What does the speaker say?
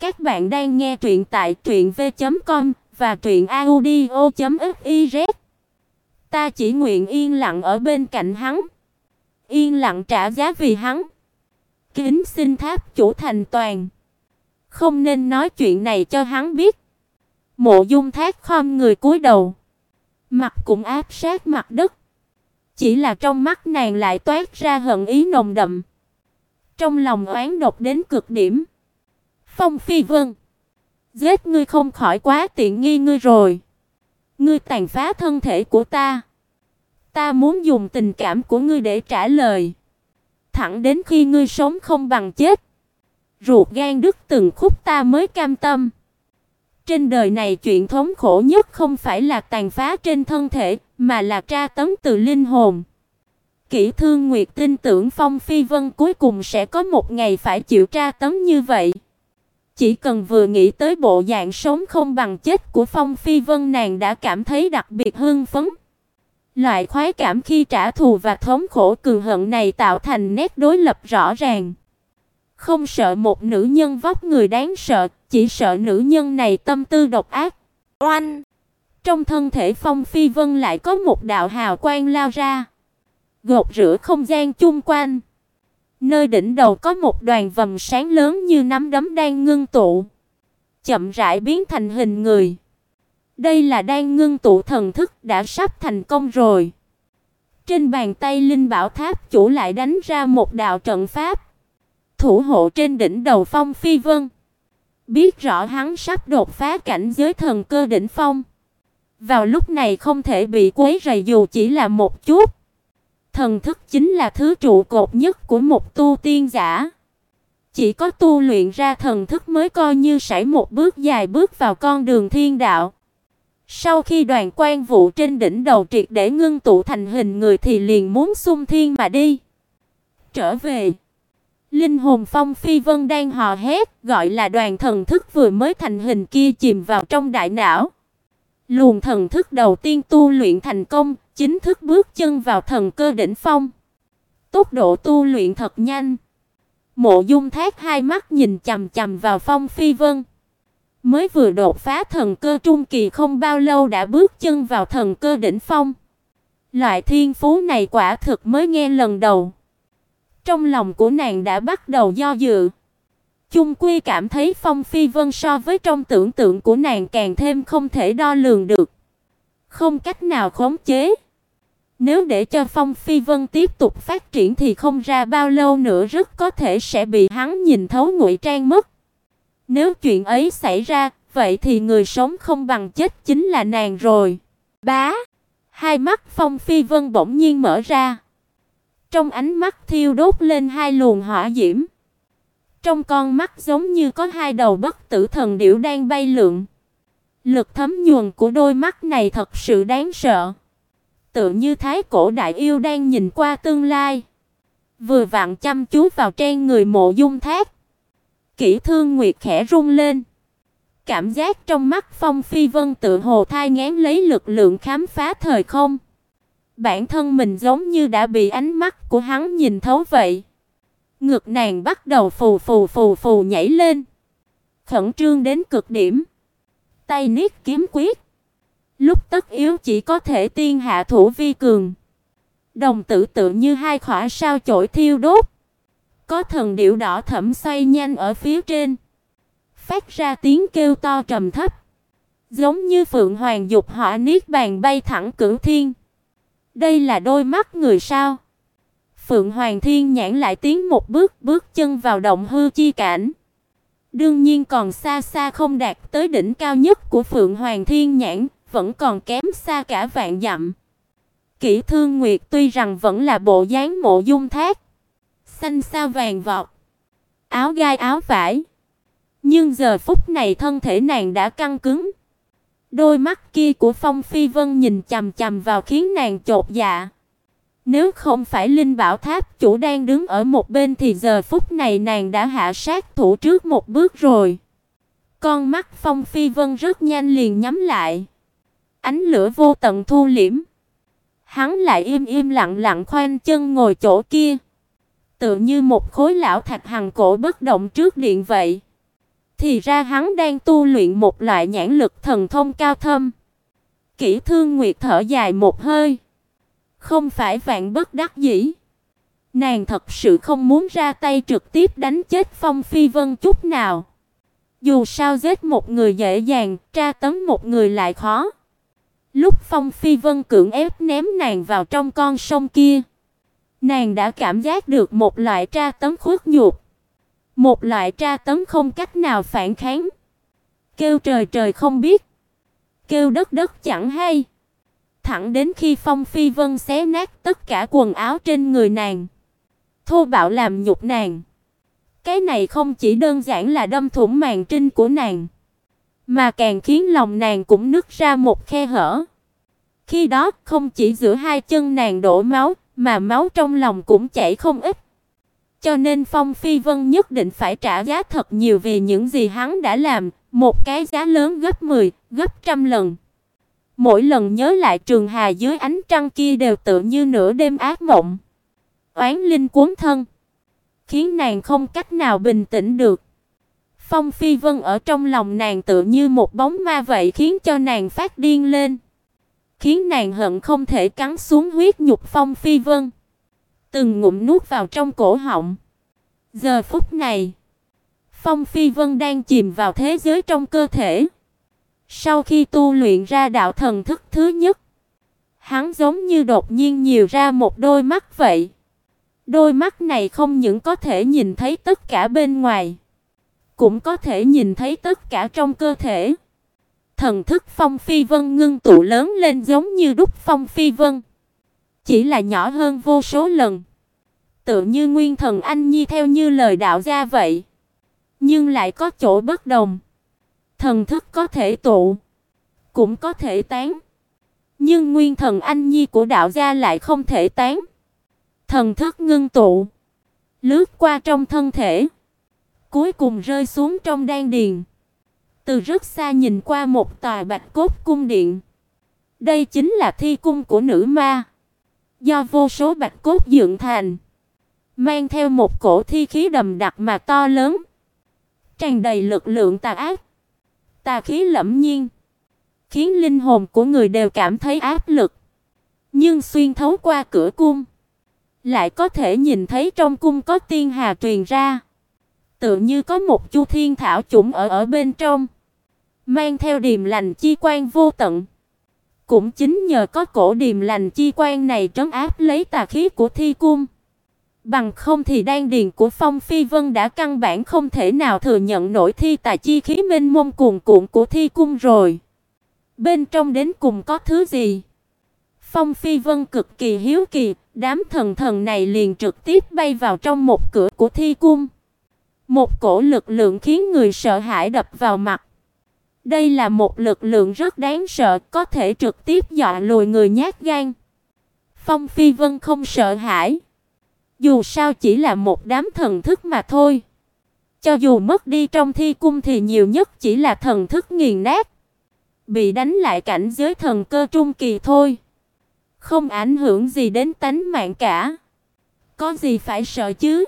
Các bạn đang nghe truyện tại truyệnv.com và truyệnaudio.fiz. Ta chỉ nguyện yên lặng ở bên cạnh hắn, yên lặng trả giá vì hắn. Kính xin tháp chủ thành toàn, không nên nói chuyện này cho hắn biết. Mộ Dung Thác khom người cúi đầu, mặt cũng áp sát mặt đất. Chỉ là trong mắt nàng lại toát ra hận ý nồng đậm. Trong lòng oán độc đến cực điểm. Phong Phi Vân, giết ngươi không khỏi quá tiện nghi ngươi rồi. Ngươi tàn phá thân thể của ta. Ta muốn dùng tình cảm của ngươi để trả lời. Thẳng đến khi ngươi sống không bằng chết. Ruột gan đứt từng khúc ta mới cam tâm. Trên đời này chuyện thống khổ nhất không phải là tàn phá trên thân thể, mà là tra tấn từ linh hồn. Kỷ Thương Nguyệt tin tưởng Phong Phi Vân cuối cùng sẽ có một ngày phải chịu tra tấn như vậy. Chỉ cần vừa nghĩ tới bộ dạng sống không bằng chết của Phong Phi Vân nàng đã cảm thấy đặc biệt hưng phấn. Loại khoái cảm khi trả thù và thống khổ cường hận này tạo thành nét đối lập rõ ràng. Không sợ một nữ nhân vóc người đáng sợ, chỉ sợ nữ nhân này tâm tư độc ác. Oanh! Trong thân thể Phong Phi Vân lại có một đạo hào quang lao ra, gột rửa không gian chung quanh. Nơi đỉnh đầu có một đoàn vầng sáng lớn như nắm đấm đang ngưng tụ, chậm rãi biến thành hình người. Đây là đang ngưng tụ thần thức đã sắp thành công rồi. Trên bàn tay Linh Bảo Tháp chủ lại đánh ra một đạo trận pháp, thủ hộ trên đỉnh đầu Phong Phi Vân. Biết rõ hắn sắp đột phá cảnh giới thần cơ đỉnh phong. Vào lúc này không thể bị quấy rầy dù chỉ là một chút. Thần thức chính là thứ trụ cột nhất của một tu tiên giả. Chỉ có tu luyện ra thần thức mới coi như sải một bước dài bước vào con đường thiên đạo. Sau khi đoàn quan vụ trên đỉnh đầu triệt để ngưng tụ thành hình người thì liền muốn xung thiên mà đi. Trở về, linh hồn Phong Phi Vân đang hò hét, gọi là đoàn thần thức vừa mới thành hình kia chìm vào trong đại não. Luồng thần thức đầu tiên tu luyện thành công, chính thức bước chân vào thần cơ đỉnh phong. Tốc độ tu luyện thật nhanh. Mộ Dung Thác hai mắt nhìn chằm chằm vào Phong Phi Vân. Mới vừa đột phá thần cơ trung kỳ không bao lâu đã bước chân vào thần cơ đỉnh phong. Loại thiên phú này quả thực mới nghe lần đầu. Trong lòng của nàng đã bắt đầu do dự. Chung quy cảm thấy Phong Phi Vân so với trong tưởng tượng của nàng càng thêm không thể đo lường được. Không cách nào khống chế. Nếu để cho Phong Phi Vân tiếp tục phát triển thì không ra bao lâu nữa rất có thể sẽ bị hắn nhìn thấu ngụy trang mất. Nếu chuyện ấy xảy ra, vậy thì người sống không bằng chết chính là nàng rồi. Bá, hai mắt Phong Phi Vân bỗng nhiên mở ra. Trong ánh mắt thiêu đốt lên hai luồng hỏa diễm. Trong con mắt giống như có hai đầu bất tử thần điểu đang bay lượn. Lực thấm nhuần của đôi mắt này thật sự đáng sợ. Tựa như thái cổ đại yêu đang nhìn qua tương lai. Vừa vặn chăm chú vào trên người mộ dung thác. Kỷ thương nguyệt khẽ run lên. Cảm giác trong mắt Phong Phi Vân tự hồ thai ngán lấy lực lượng khám phá thời không. Bản thân mình giống như đã bị ánh mắt của hắn nhìn thấu vậy. Ngực nàng bắt đầu phù phù phù phù nhảy lên. Khẩn trương đến cực điểm. Tay niết kiếm quyết. Lúc tất yếu chỉ có thể tiên hạ thủ vi cường. Đồng tử tự như hai khỏa sao chổi thiêu đốt. Có thần điệu đỏ thẫm xoay nhanh ở phía trên. Phát ra tiếng kêu to trầm thấp. Giống như phượng hoàng dục hỏa niết bàn bay thẳng cửu thiên. Đây là đôi mắt người sao? Phượng Hoàng Thiên nhãn lại tiến một bước, bước chân vào động hư chi cảnh. Đương nhiên còn xa xa không đạt tới đỉnh cao nhất của Phượng Hoàng Thiên nhãn, vẫn còn kém xa cả vạn dặm. Kỷ Thương Nguyệt tuy rằng vẫn là bộ dáng mộ dung thác, xanh sao vàng vọt, áo gai áo vải, nhưng giờ phút này thân thể nàng đã căng cứng. Đôi mắt kia của Phong Phi Vân nhìn chằm chằm vào khiến nàng chột dạ. Nếu không phải Linh Bảo Tháp chủ đang đứng ở một bên thì giờ phút này nàng đã hạ sát thủ trước một bước rồi. Con mắt Phong Phi Vân rất nhanh liền nhắm lại. Ánh lửa vô tận thu liễm. Hắn lại im im lặng lặng khoanh chân ngồi chỗ kia, tựa như một khối lão thạch hằng cổ bất động trước điện vậy. Thì ra hắn đang tu luyện một loại nhãn lực thần thông cao thâm. Kỷ Thương Nguyệt thở dài một hơi. Không phải vạn bất đắc dĩ. Nàng thật sự không muốn ra tay trực tiếp đánh chết Phong Phi Vân chút nào. Dù sao giết một người dễ dàng, tra tấn một người lại khó. Lúc Phong Phi Vân cưỡng ép ném nàng vào trong con sông kia, nàng đã cảm giác được một loại tra tấn khuất nhục, một loại tra tấn không cách nào phản kháng. Kêu trời trời không biết, kêu đất đất chẳng hay. Thẳng đến khi Phong Phi Vân xé nát tất cả quần áo trên người nàng, thô bạo làm nhục nàng. Cái này không chỉ đơn giản là đâm thủng màng trinh của nàng, mà càng khiến lòng nàng cũng nứt ra một khe hở. Khi đó, không chỉ giữa hai chân nàng đổ máu, mà máu trong lòng cũng chảy không ít. Cho nên Phong Phi Vân nhất định phải trả giá thật nhiều vì những gì hắn đã làm, một cái giá lớn gấp 10, gấp trăm lần. Mỗi lần nhớ lại Trường Hà dưới ánh trăng kia đều tự như nửa đêm ác mộng. Oán linh cuốn thân khiến nàng không cách nào bình tĩnh được. Phong Phi Vân ở trong lòng nàng tựa như một bóng ma vậy khiến cho nàng phát điên lên, khiến nàng hận không thể cắn xuống huyết nhục Phong Phi Vân, từng ngụm nuốt vào trong cổ họng. Giờ phút này, Phong Phi Vân đang chìm vào thế giới trong cơ thể. Sau khi tu luyện ra đạo thần thức thứ nhất, hắn giống như đột nhiên nhiều ra một đôi mắt vậy. Đôi mắt này không những có thể nhìn thấy tất cả bên ngoài, cũng có thể nhìn thấy tất cả trong cơ thể. Thần thức Phong Phi Vân ngưng tụ lớn lên giống như đúc Phong Phi Vân, chỉ là nhỏ hơn vô số lần. Tự như nguyên thần anh nhi theo như lời đạo gia vậy, nhưng lại có chỗ bất đồng. Thần thức có thể tụ, cũng có thể tán, nhưng nguyên thần anh nhi của đạo gia lại không thể tán. Thần thức ngưng tụ, lướt qua trong thân thể, cuối cùng rơi xuống trong đan điền. Từ rất xa nhìn qua một tòa Bạch Cốt cung điện. Đây chính là thi cung của nữ ma, do vô số bạch cốt dựng thành, mang theo một cổ thi khí đầm đặc mà to lớn, tràn đầy lực lượng tà ác, tà khí lẫm nhiên, khiến linh hồn của người đều cảm thấy áp lực. Nhưng xuyên thấu qua cửa cung, lại có thể nhìn thấy trong cung có tiên hà truyền ra, tựa như có một chu thiên thảo chủng ở ở bên trong, mang theo điềm lành chi quan vô tận. Cũng chính nhờ có cổ điềm lành chi quan này trấn áp lấy tà khí của thi cung, bằng không thì đan điền của Phong Phi Vân đã căn bản không thể nào thừa nhận nổi thi tà chi khí mênh mông cuồn cuộn của thi cung rồi. Bên trong đến cùng có thứ gì? Phong Phi Vân cực kỳ hiếu kỳ, đám thần thần này liền trực tiếp bay vào trong một cửa của thi cung. Một cổ lực lượng khiến người sợ hãi đập vào mặt. Đây là một lực lượng rất đáng sợ, có thể trực tiếp dọa lùi người nhát gan. Phong Phi Vân không sợ hãi. Dù sao chỉ là một đám thần thức mà thôi. Cho dù mất đi trong thi cung thì nhiều nhất chỉ là thần thức nghiền nát. Bị đánh lại cảnh giới thần cơ trung kỳ thôi không ảnh hưởng gì đến tánh mạng cả. Có gì phải sợ chứ?